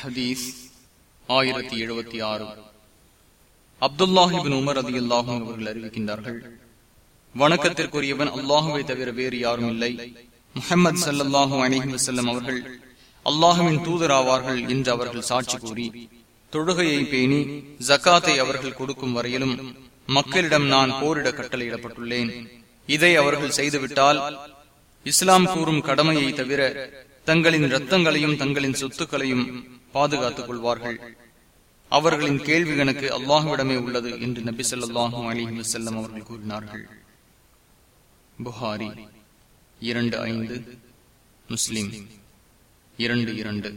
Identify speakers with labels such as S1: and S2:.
S1: ஹதீஸ் ஆயிரத்தி எழுபத்தி ஆறு. அப்துல்லாஹிபின் உமர் அதி அல்லாஹும் அவர்கள் அறிவிக்கின்றார்கள் வணக்கத்திற்குரியவன் அல்லாஹுவை தவிர வேறு யாரும் இல்லை. முகமது சல்லாஹூ அனிஹி வசல்லம் அவர்கள் அல்லாஹுவின் தூதராவார்கள் என்று அவர்கள் சாட்சி கூறி தொழுகையை பேணி ஜக்காத்தை அவர்கள் கொடுக்கும் வரையிலும் மக்களிடம் நான் போரிட கட்டளையிடப்பட்டுள்ளேன். இதை அவர்கள் செய்துவிட்டால் இஸ்லாம் கூறும் கடமையை தவிர தங்களின் ரத்தங்களையும் தங்களின் சொத்துக்களையும் பாதுகாத்துக் கொள்வார்கள் அவர்களின் கேள்வி எனக்கு அல்லாஹுவிடமே உள்ளது என்று நபி சொல்லாஹும் அலிஹி வசல்லம் அவர்கள் கூறினார்கள். புகாரி இரண்டு ஐந்து முஸ்லிம் இரண்டு இரண்டு.